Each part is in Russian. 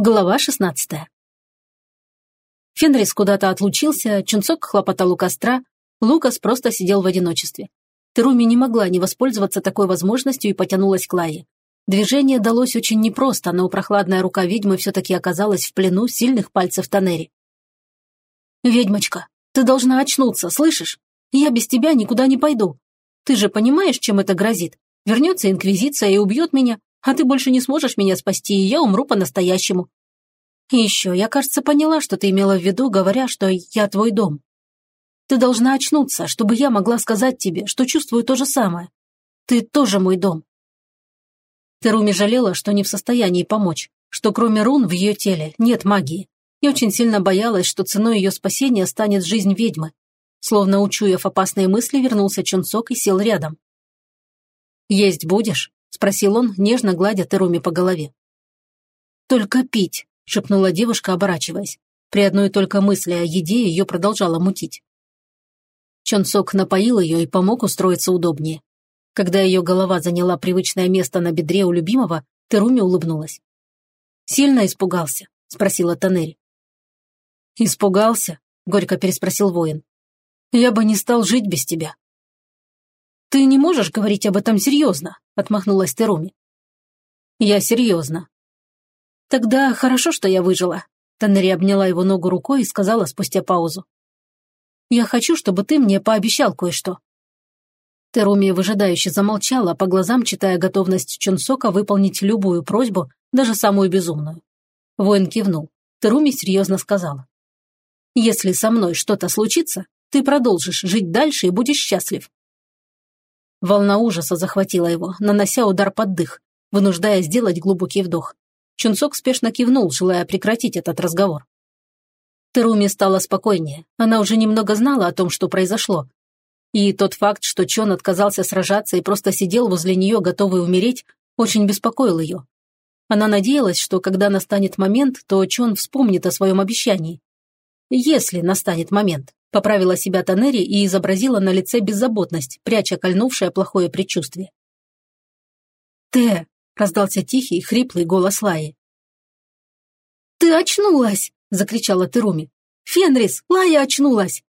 Глава шестнадцатая. Фенрис куда-то отлучился, Чунцок хлопотал у костра, Лукас просто сидел в одиночестве. Теруми не могла не воспользоваться такой возможностью и потянулась к Лае. Движение далось очень непросто, но прохладная рука ведьмы все-таки оказалась в плену сильных пальцев Танери. «Ведьмочка, ты должна очнуться, слышишь? Я без тебя никуда не пойду. Ты же понимаешь, чем это грозит? Вернется Инквизиция и убьет меня, а ты больше не сможешь меня спасти, и я умру по-настоящему. Еще, я, кажется, поняла, что ты имела в виду, говоря, что я твой дом. Ты должна очнуться, чтобы я могла сказать тебе, что чувствую то же самое. Ты тоже мой дом. Теруми жалела, что не в состоянии помочь, что кроме рун в ее теле нет магии, и очень сильно боялась, что ценой ее спасения станет жизнь ведьмы. Словно учуяв опасные мысли, вернулся Чунцок и сел рядом. «Есть будешь?» – спросил он, нежно гладя Теруми по голове. «Только пить», – шепнула девушка, оборачиваясь. При одной только мысли о еде ее продолжало мутить. Чонсок напоил ее и помог устроиться удобнее. Когда ее голова заняла привычное место на бедре у любимого, Теруми улыбнулась. «Сильно испугался?» – спросила Танери. «Испугался?» – горько переспросил воин. «Я бы не стал жить без тебя». «Ты не можешь говорить об этом серьезно», – отмахнулась Теруми. «Я серьезно». «Тогда хорошо, что я выжила», – Таннери обняла его ногу рукой и сказала спустя паузу. «Я хочу, чтобы ты мне пообещал кое-что». Теруми выжидающе замолчала, по глазам читая готовность Чунсока выполнить любую просьбу, даже самую безумную. Воин кивнул. Теруми серьезно сказала. «Если со мной что-то случится, ты продолжишь жить дальше и будешь счастлив. Волна ужаса захватила его, нанося удар под дых, вынуждая сделать глубокий вдох. Чунцок спешно кивнул, желая прекратить этот разговор. Теруми стала спокойнее. Она уже немного знала о том, что произошло. И тот факт, что Чон отказался сражаться и просто сидел возле нее, готовый умереть, очень беспокоил ее. Она надеялась, что когда настанет момент, то Чон вспомнит о своем обещании. Если настанет момент. Поправила себя Танери и изобразила на лице беззаботность, пряча кольнувшее плохое предчувствие. «Те!» – раздался тихий, хриплый голос Лаи. «Ты очнулась!» – закричала Теруми. «Фенрис, Лая очнулась!»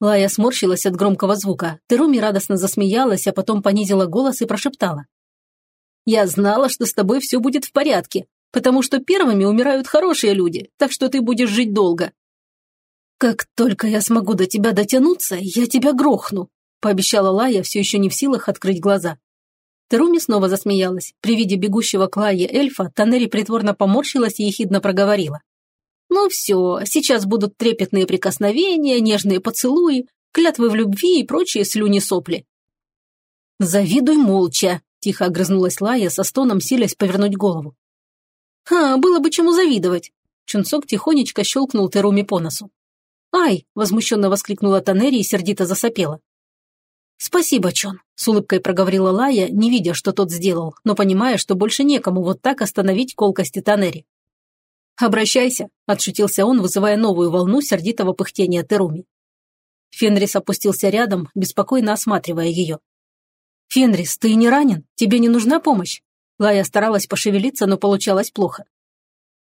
Лая сморщилась от громкого звука. Теруми радостно засмеялась, а потом понизила голос и прошептала. «Я знала, что с тобой все будет в порядке, потому что первыми умирают хорошие люди, так что ты будешь жить долго. «Как только я смогу до тебя дотянуться, я тебя грохну», пообещала Лая, все еще не в силах открыть глаза. Теруми снова засмеялась. При виде бегущего к Лае эльфа Танери притворно поморщилась и ехидно проговорила. «Ну все, сейчас будут трепетные прикосновения, нежные поцелуи, клятвы в любви и прочие слюни-сопли». «Завидуй молча», – тихо огрызнулась Лая, со стоном силясь повернуть голову. «А, было бы чему завидовать». Чунцок тихонечко щелкнул Теруми по носу. «Ай!» – возмущенно воскликнула Танери и сердито засопела. «Спасибо, Чон», – с улыбкой проговорила Лая, не видя, что тот сделал, но понимая, что больше некому вот так остановить колкости Танери. «Обращайся», – отшутился он, вызывая новую волну сердитого пыхтения Теруми. Фенрис опустился рядом, беспокойно осматривая ее. «Фенрис, ты не ранен? Тебе не нужна помощь?» Лая старалась пошевелиться, но получалось плохо.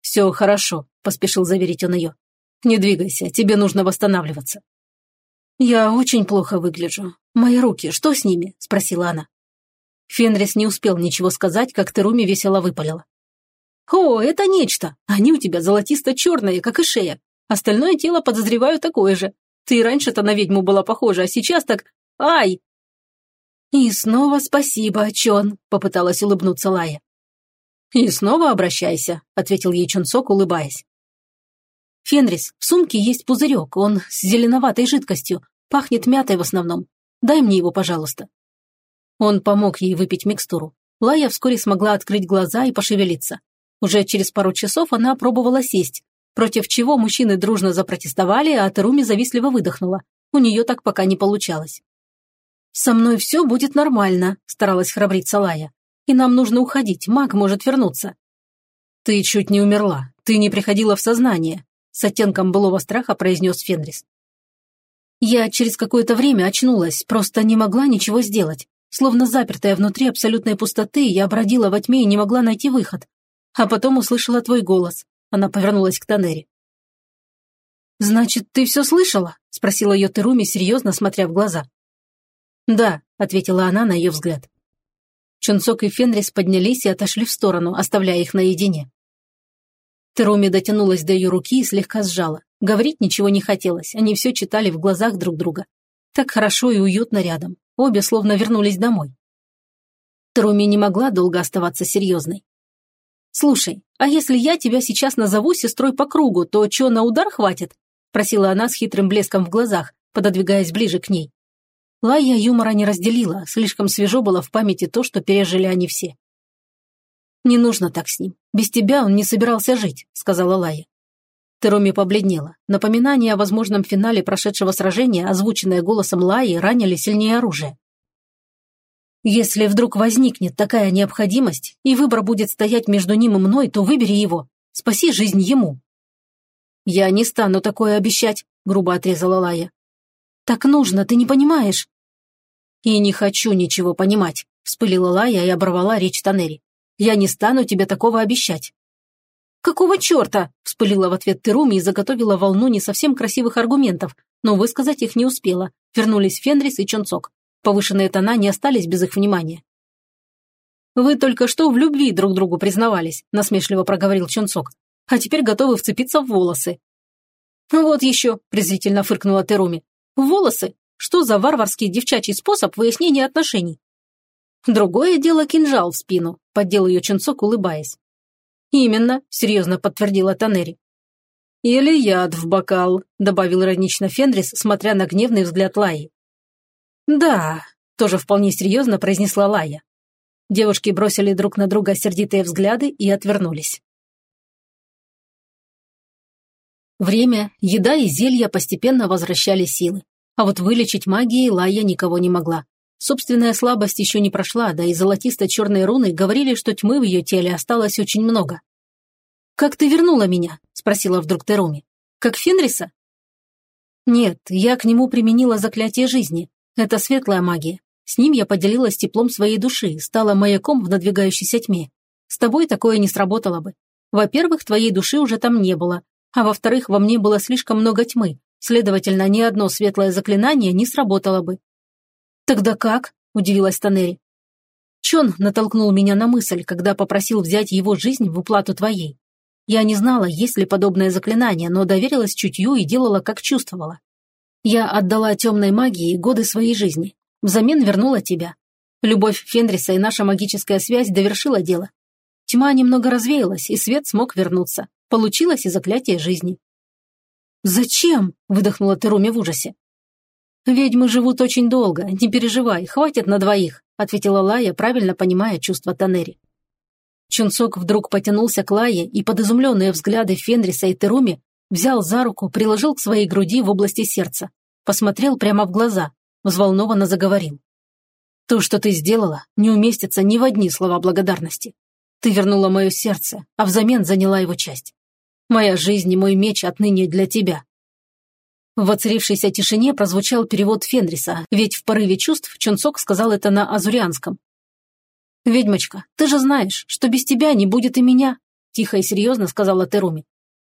«Все хорошо», – поспешил заверить он ее. Не двигайся, тебе нужно восстанавливаться». «Я очень плохо выгляжу. Мои руки, что с ними?» – спросила она. Фенрис не успел ничего сказать, как Теруми весело выпалила. «О, это нечто! Они у тебя золотисто-черные, как и шея. Остальное тело, подозреваю, такое же. Ты раньше-то на ведьму была похожа, а сейчас так... Ай!» «И снова спасибо, Чон», – попыталась улыбнуться Лая. «И снова обращайся», – ответил ей Чонсок, улыбаясь. «Фенрис, в сумке есть пузырек, он с зеленоватой жидкостью, пахнет мятой в основном. Дай мне его, пожалуйста». Он помог ей выпить микстуру. Лая вскоре смогла открыть глаза и пошевелиться. Уже через пару часов она пробовала сесть, против чего мужчины дружно запротестовали, а Теруми завистливо выдохнула. У нее так пока не получалось. «Со мной все будет нормально», – старалась храбриться Лая. «И нам нужно уходить, маг может вернуться». «Ты чуть не умерла. Ты не приходила в сознание с оттенком былого страха произнес Фенрис. Я через какое-то время очнулась, просто не могла ничего сделать. Словно запертая внутри абсолютной пустоты, я бродила во тьме и не могла найти выход. А потом услышала твой голос. Она повернулась к Танери. «Значит, ты все слышала?» – спросила ее Теруми, серьезно смотря в глаза. «Да», – ответила она на ее взгляд. Чунцок и Фенрис поднялись и отошли в сторону, оставляя их наедине. Теруми дотянулась до ее руки и слегка сжала. Говорить ничего не хотелось, они все читали в глазах друг друга. Так хорошо и уютно рядом. Обе словно вернулись домой. Теруми не могла долго оставаться серьезной. «Слушай, а если я тебя сейчас назову сестрой по кругу, то что, на удар хватит?» – просила она с хитрым блеском в глазах, пододвигаясь ближе к ней. Лая юмора не разделила, слишком свежо было в памяти то, что пережили они все. «Не нужно так с ним. Без тебя он не собирался жить», — сказала Лая. Теруми побледнела. Напоминание о возможном финале прошедшего сражения, озвученное голосом Лаи, ранили сильнее оружия. «Если вдруг возникнет такая необходимость, и выбор будет стоять между ним и мной, то выбери его. Спаси жизнь ему». «Я не стану такое обещать», — грубо отрезала Лая. «Так нужно, ты не понимаешь». «И не хочу ничего понимать», — вспылила Лая и оборвала речь Танери. Я не стану тебе такого обещать». «Какого черта?» – вспылила в ответ Теруми и заготовила волну не совсем красивых аргументов, но высказать их не успела. Вернулись Фенрис и Чонцок. Повышенные тона не остались без их внимания. «Вы только что в любви друг другу признавались», – насмешливо проговорил Чонцок. «А теперь готовы вцепиться в волосы». «Вот еще», – презрительно фыркнула Теруми. «Волосы? Что за варварский девчачий способ выяснения отношений? Другое дело кинжал в спину, поддел ее Чунцок, улыбаясь. «Именно», — серьезно подтвердила Танери. «Или яд в бокал», — добавил иронично Фенрис, смотря на гневный взгляд Лаи. «Да», — тоже вполне серьезно произнесла Лая. Девушки бросили друг на друга сердитые взгляды и отвернулись. Время, еда и зелья постепенно возвращали силы. А вот вылечить магией Лая никого не могла. Собственная слабость еще не прошла, да и золотисто-черные руны говорили, что тьмы в ее теле осталось очень много. «Как ты вернула меня?» – спросила вдруг Теруми. «Как Фенриса?» «Нет, я к нему применила заклятие жизни. Это светлая магия. С ним я поделилась теплом своей души, стала маяком в надвигающейся тьме. С тобой такое не сработало бы. Во-первых, твоей души уже там не было, а во-вторых, во мне было слишком много тьмы, следовательно, ни одно светлое заклинание не сработало бы. «Тогда как?» – удивилась Танери. Чон натолкнул меня на мысль, когда попросил взять его жизнь в уплату твоей. Я не знала, есть ли подобное заклинание, но доверилась чутью и делала, как чувствовала. Я отдала темной магии годы своей жизни. Взамен вернула тебя. Любовь Фенриса и наша магическая связь довершила дело. Тьма немного развеялась, и свет смог вернуться. Получилось и заклятие жизни. «Зачем?» – выдохнула Теруми в ужасе. «Ведьмы живут очень долго, не переживай, хватит на двоих», ответила Лая, правильно понимая чувства Танери. Чунцок вдруг потянулся к Лае и под изумленные взгляды Фенриса и Теруми взял за руку, приложил к своей груди в области сердца, посмотрел прямо в глаза, взволнованно заговорил. «То, что ты сделала, не уместится ни в одни слова благодарности. Ты вернула мое сердце, а взамен заняла его часть. Моя жизнь и мой меч отныне для тебя. В воцарившейся тишине прозвучал перевод Фенриса, ведь в порыве чувств Чунцок сказал это на азурианском. «Ведьмочка, ты же знаешь, что без тебя не будет и меня», тихо и серьезно сказала Теруми.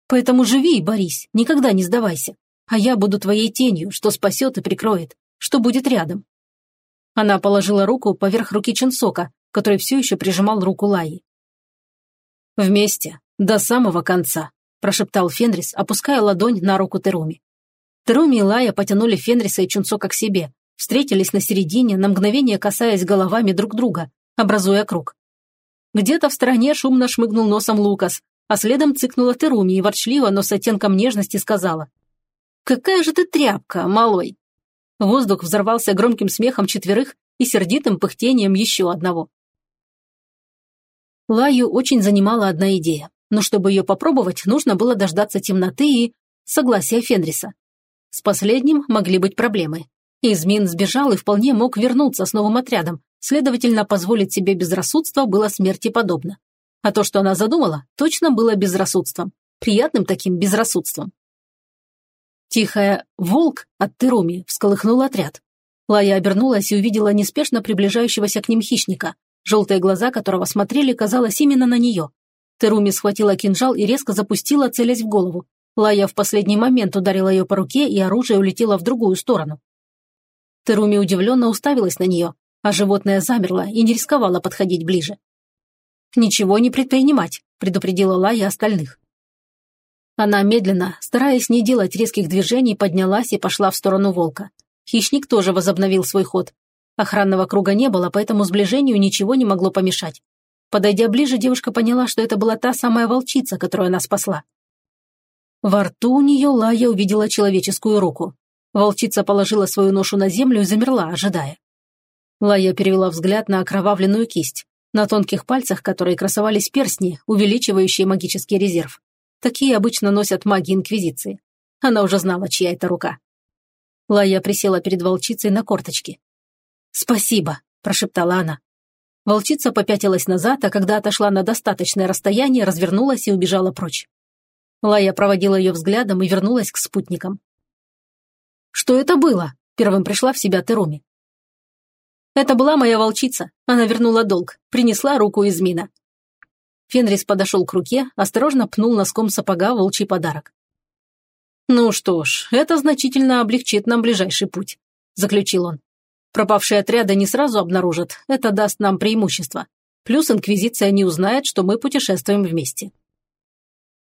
«Поэтому живи и борись, никогда не сдавайся. А я буду твоей тенью, что спасет и прикроет, что будет рядом». Она положила руку поверх руки Чунцока, который все еще прижимал руку Лаи. «Вместе, до самого конца», прошептал Фенрис, опуская ладонь на руку Теруми. Теруми и Лая потянули Фенриса и Чунцока к себе, встретились на середине, на мгновение касаясь головами друг друга, образуя круг. Где-то в стороне шумно шмыгнул носом Лукас, а следом цыкнула Теруми и ворчливо, но с оттенком нежности сказала. «Какая же ты тряпка, малой!» Воздух взорвался громким смехом четверых и сердитым пыхтением еще одного. Лаю очень занимала одна идея, но чтобы ее попробовать, нужно было дождаться темноты и согласия Фенриса. С последним могли быть проблемы. Измин сбежал и вполне мог вернуться с новым отрядом, следовательно, позволить себе безрассудство было смерти подобно. А то, что она задумала, точно было безрассудством. Приятным таким безрассудством. Тихая «волк» от Теруми всколыхнул отряд. Лая обернулась и увидела неспешно приближающегося к ним хищника, желтые глаза которого смотрели, казалось, именно на нее. Теруми схватила кинжал и резко запустила, целясь в голову. Лая в последний момент ударила ее по руке, и оружие улетело в другую сторону. Теруми удивленно уставилась на нее, а животное замерло и не рисковало подходить ближе. «Ничего не предпринимать», – предупредила Лая остальных. Она медленно, стараясь не делать резких движений, поднялась и пошла в сторону волка. Хищник тоже возобновил свой ход. Охранного круга не было, поэтому сближению ничего не могло помешать. Подойдя ближе, девушка поняла, что это была та самая волчица, которую она спасла. Во рту у нее Лая увидела человеческую руку. Волчица положила свою ношу на землю и замерла, ожидая. Лая перевела взгляд на окровавленную кисть. На тонких пальцах, которые красовались перстни, увеличивающие магический резерв. Такие обычно носят маги Инквизиции. Она уже знала, чья это рука. Лая присела перед волчицей на корточки. «Спасибо», – прошептала она. Волчица попятилась назад, а когда отошла на достаточное расстояние, развернулась и убежала прочь. Лая проводила ее взглядом и вернулась к спутникам. «Что это было?» – первым пришла в себя Теруми. «Это была моя волчица. Она вернула долг, принесла руку из мина». Фенрис подошел к руке, осторожно пнул носком сапога волчий подарок. «Ну что ж, это значительно облегчит нам ближайший путь», – заключил он. «Пропавшие отряды не сразу обнаружат, это даст нам преимущество. Плюс Инквизиция не узнает, что мы путешествуем вместе».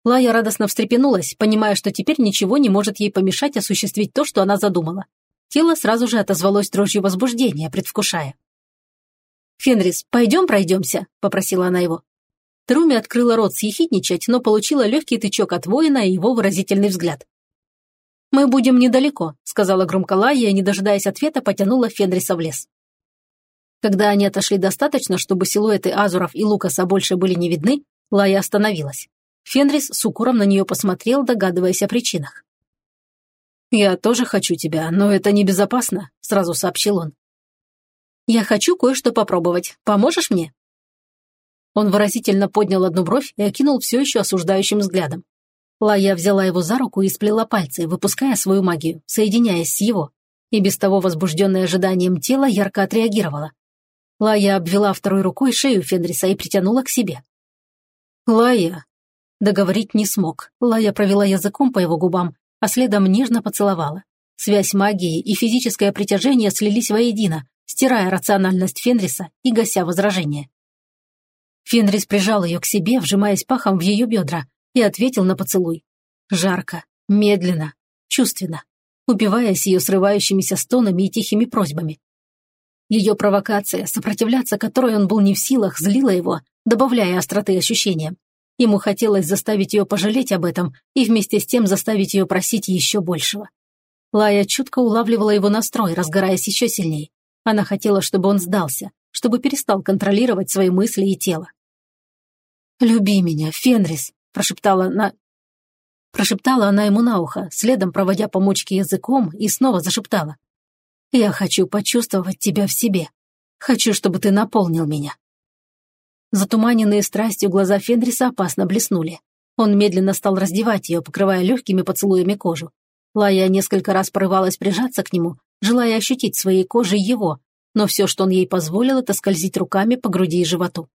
Лая радостно встрепенулась, понимая, что теперь ничего не может ей помешать осуществить то, что она задумала. Тело сразу же отозвалось дрожью возбуждения, предвкушая. «Фенрис, пойдем пройдемся?» – попросила она его. Труми открыла рот съехидничать, но получила легкий тычок от воина и его выразительный взгляд. «Мы будем недалеко», — сказала громко Лая и, не дожидаясь ответа, потянула Фенриса в лес. Когда они отошли достаточно, чтобы силуэты Азуров и Лукаса больше были не видны, Лая остановилась. Фенрис с укором на нее посмотрел, догадываясь о причинах. «Я тоже хочу тебя, но это небезопасно», — сразу сообщил он. «Я хочу кое-что попробовать. Поможешь мне?» Он выразительно поднял одну бровь и окинул все еще осуждающим взглядом. Лая взяла его за руку и сплела пальцы, выпуская свою магию, соединяясь с его. И без того возбужденное ожиданием тело ярко отреагировало. Лая обвела второй рукой шею Фенриса и притянула к себе. «Лая!» Договорить не смог. Лая провела языком по его губам, а следом нежно поцеловала. Связь магии и физическое притяжение слились воедино, стирая рациональность Фенриса и гася возражения. Фенрис прижал ее к себе, вжимаясь пахом в ее бедра, и ответил на поцелуй. Жарко, медленно, чувственно, убиваясь ее срывающимися стонами и тихими просьбами. Ее провокация, сопротивляться которой он был не в силах, злила его, добавляя остроты ощущениям. Ему хотелось заставить ее пожалеть об этом и вместе с тем заставить ее просить еще большего. Лая чутко улавливала его настрой, разгораясь еще сильнее. Она хотела, чтобы он сдался, чтобы перестал контролировать свои мысли и тело. «Люби меня, Фенрис», прошептала она... Прошептала она ему на ухо, следом проводя по мочке языком, и снова зашептала. «Я хочу почувствовать тебя в себе. Хочу, чтобы ты наполнил меня». Затуманенные страстью глаза Фенриса опасно блеснули. Он медленно стал раздевать ее, покрывая легкими поцелуями кожу. Лая несколько раз порывалась прижаться к нему, желая ощутить своей кожей его, но все, что он ей позволил, это скользить руками по груди и животу.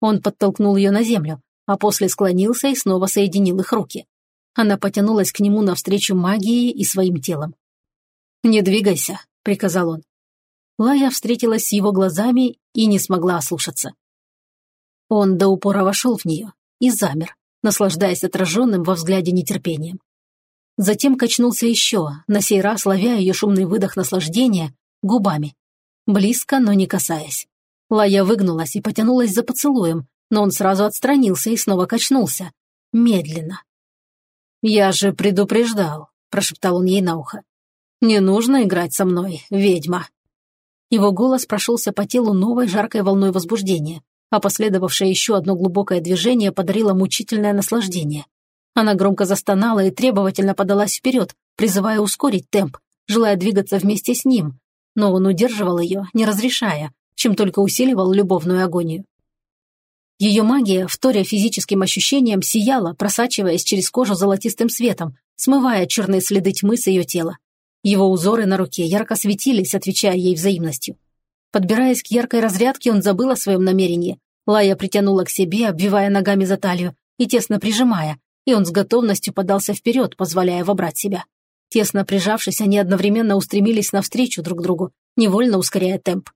Он подтолкнул ее на землю, а после склонился и снова соединил их руки. Она потянулась к нему навстречу магией и своим телом. «Не двигайся», — приказал он. Лая встретилась с его глазами и не смогла ослушаться. Он до упора вошел в нее и замер, наслаждаясь отраженным во взгляде нетерпением. Затем качнулся еще, на сей раз ловя ее шумный выдох наслаждения губами. Близко, но не касаясь. Лая выгнулась и потянулась за поцелуем, но он сразу отстранился и снова качнулся. Медленно. «Я же предупреждал», – прошептал он ей на ухо. «Не нужно играть со мной, ведьма». Его голос прошелся по телу новой жаркой волной возбуждения, а последовавшее еще одно глубокое движение подарило мучительное наслаждение. Она громко застонала и требовательно подалась вперед, призывая ускорить темп, желая двигаться вместе с ним, но он удерживал ее, не разрешая, чем только усиливал любовную агонию. Ее магия, вторя физическим ощущениям, сияла, просачиваясь через кожу золотистым светом, смывая черные следы тьмы с ее тела. Его узоры на руке ярко светились, отвечая ей взаимностью. Подбираясь к яркой разрядке, он забыл о своем намерении, Лая притянула к себе, обвивая ногами за талию и тесно прижимая, и он с готовностью подался вперед, позволяя вобрать себя. Тесно прижавшись, они одновременно устремились навстречу друг другу, невольно ускоряя темп.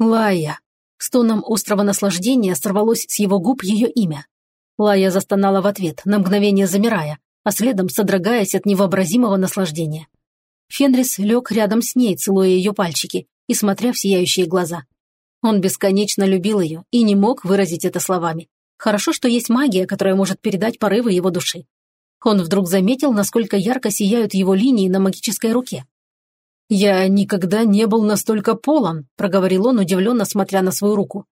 «Лая!» С тоном острого наслаждения сорвалось с его губ ее имя. Лая застонала в ответ, на мгновение замирая, а следом содрогаясь от невообразимого наслаждения. Фенрис лег рядом с ней, целуя ее пальчики и смотря в сияющие глаза. Он бесконечно любил ее и не мог выразить это словами. Хорошо, что есть магия, которая может передать порывы его души. Он вдруг заметил, насколько ярко сияют его линии на магической руке. «Я никогда не был настолько полон», – проговорил он, удивленно смотря на свою руку.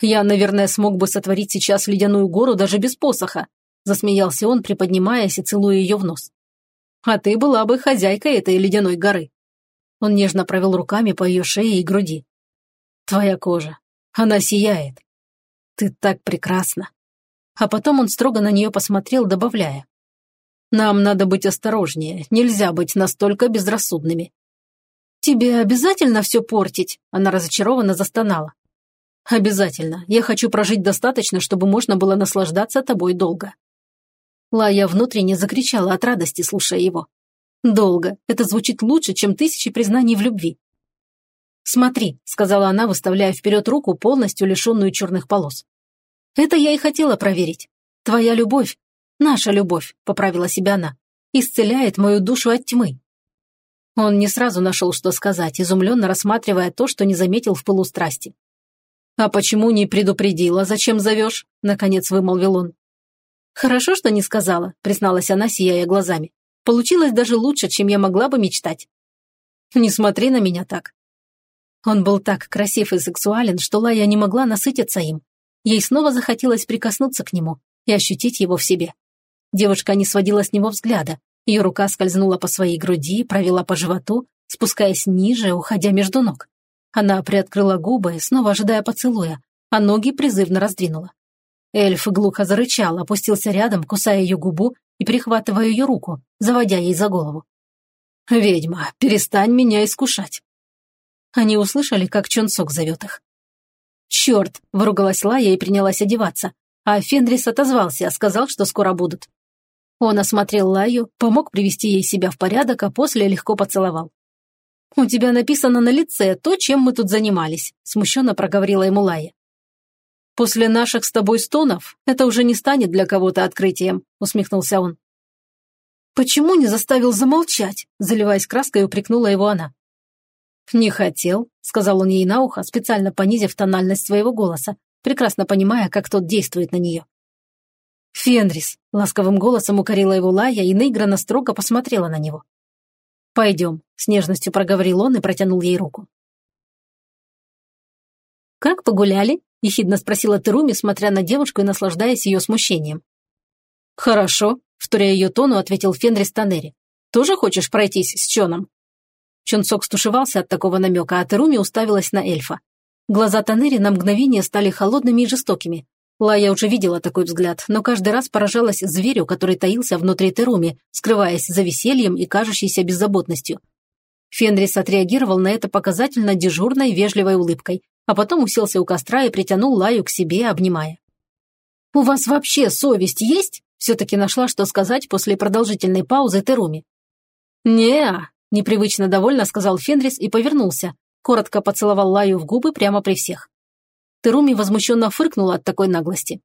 «Я, наверное, смог бы сотворить сейчас ледяную гору даже без посоха», – засмеялся он, приподнимаясь и целуя ее в нос. «А ты была бы хозяйкой этой ледяной горы». Он нежно провел руками по ее шее и груди. «Твоя кожа. Она сияет. Ты так прекрасна». А потом он строго на нее посмотрел, добавляя. «Нам надо быть осторожнее, нельзя быть настолько безрассудными. «Тебе обязательно все портить?» Она разочарованно застонала. «Обязательно. Я хочу прожить достаточно, чтобы можно было наслаждаться тобой долго». Лая внутренне закричала от радости, слушая его. «Долго. Это звучит лучше, чем тысячи признаний в любви». «Смотри», — сказала она, выставляя вперед руку, полностью лишенную черных полос. «Это я и хотела проверить. Твоя любовь, наша любовь», — поправила себя она, «исцеляет мою душу от тьмы, он не сразу нашел, что сказать, изумленно рассматривая то, что не заметил в пылу страсти. «А почему не предупредила, зачем зовешь?» – наконец вымолвил он. «Хорошо, что не сказала», – призналась она, сияя глазами. «Получилось даже лучше, чем я могла бы мечтать». «Не смотри на меня так». Он был так красив и сексуален, что Лая не могла насытиться им. Ей снова захотелось прикоснуться к нему и ощутить его в себе. Девушка не сводила с него взгляда, ее рука скользнула по своей груди, провела по животу, спускаясь ниже, уходя между ног. Она приоткрыла губы, снова ожидая поцелуя, а ноги призывно раздвинула. Эльф глухо зарычал, опустился рядом, кусая ее губу и перехватывая ее руку, заводя ей за голову. «Ведьма, перестань меня искушать!» Они услышали, как Чонсок зовет их. «Черт!» – выругалась Лая и принялась одеваться, а Фенрис отозвался, сказал, что скоро будут. Он осмотрел Лаю, помог привести ей себя в порядок, а после легко поцеловал. «У тебя написано на лице то, чем мы тут занимались», – смущенно проговорила ему Лая. «После наших с тобой стонов это уже не станет для кого-то открытием», – усмехнулся он. «Почему не заставил замолчать?» – заливаясь краской, упрекнула его она. «Не хотел», – сказал он ей на ухо, специально понизив тональность своего голоса, прекрасно понимая, как тот действует на нее. «Фенрис!» – ласковым голосом укорила его Лая и наигранно строго посмотрела на него. «Пойдем», – с нежностью проговорил он и протянул ей руку. «Как погуляли?» – ехидно спросила Теруми, смотря на девушку и наслаждаясь ее смущением. «Хорошо», – вторя ее тону, ответил Фенрис Танери. «Тоже хочешь пройтись с Чоном?» Чонсок стушевался от такого намека, а Теруми уставилась на эльфа. Глаза Танери на мгновение стали холодными и жестокими, Лая уже видела такой взгляд, но каждый раз поражалась зверю, который таился внутри Теруми, скрываясь за весельем и кажущейся беззаботностью. Фенрис отреагировал на это показательно дежурной вежливой улыбкой, а потом уселся у костра и притянул Лаю к себе, обнимая. «У вас вообще совесть есть?» Все-таки нашла, что сказать после продолжительной паузы Теруми. не непривычно довольно сказал Фенрис и повернулся, коротко поцеловал Лаю в губы прямо при всех. Теруми возмущенно фыркнула от такой наглости.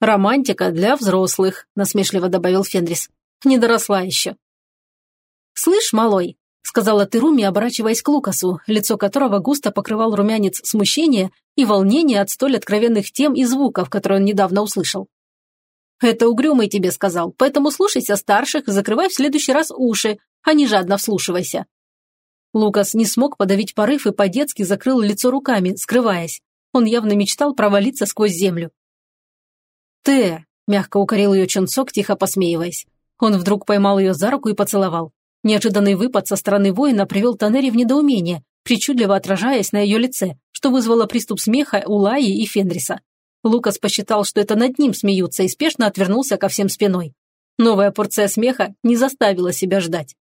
«Романтика для взрослых», – насмешливо добавил Фенрис. «Не доросла еще». «Слышь, малой», – сказала Теруми, оборачиваясь к Лукасу, лицо которого густо покрывал румянец смущения и волнения от столь откровенных тем и звуков, которые он недавно услышал. «Это угрюмый тебе сказал, поэтому слушайся старших закрывай в следующий раз уши, а не жадно вслушивайся. Лукас не смог подавить порыв и по-детски закрыл лицо руками, скрываясь. Он явно мечтал провалиться сквозь землю. «Ты!» – мягко укорил ее Чонсок, тихо посмеиваясь. Он вдруг поймал ее за руку и поцеловал. Неожиданный выпад со стороны воина привел Танери в недоумение, причудливо отражаясь на ее лице, что вызвало приступ смеха у Лаи и Фенриса. Лукас посчитал, что это над ним смеются, и спешно отвернулся ко всем спиной. Новая порция смеха не заставила себя ждать.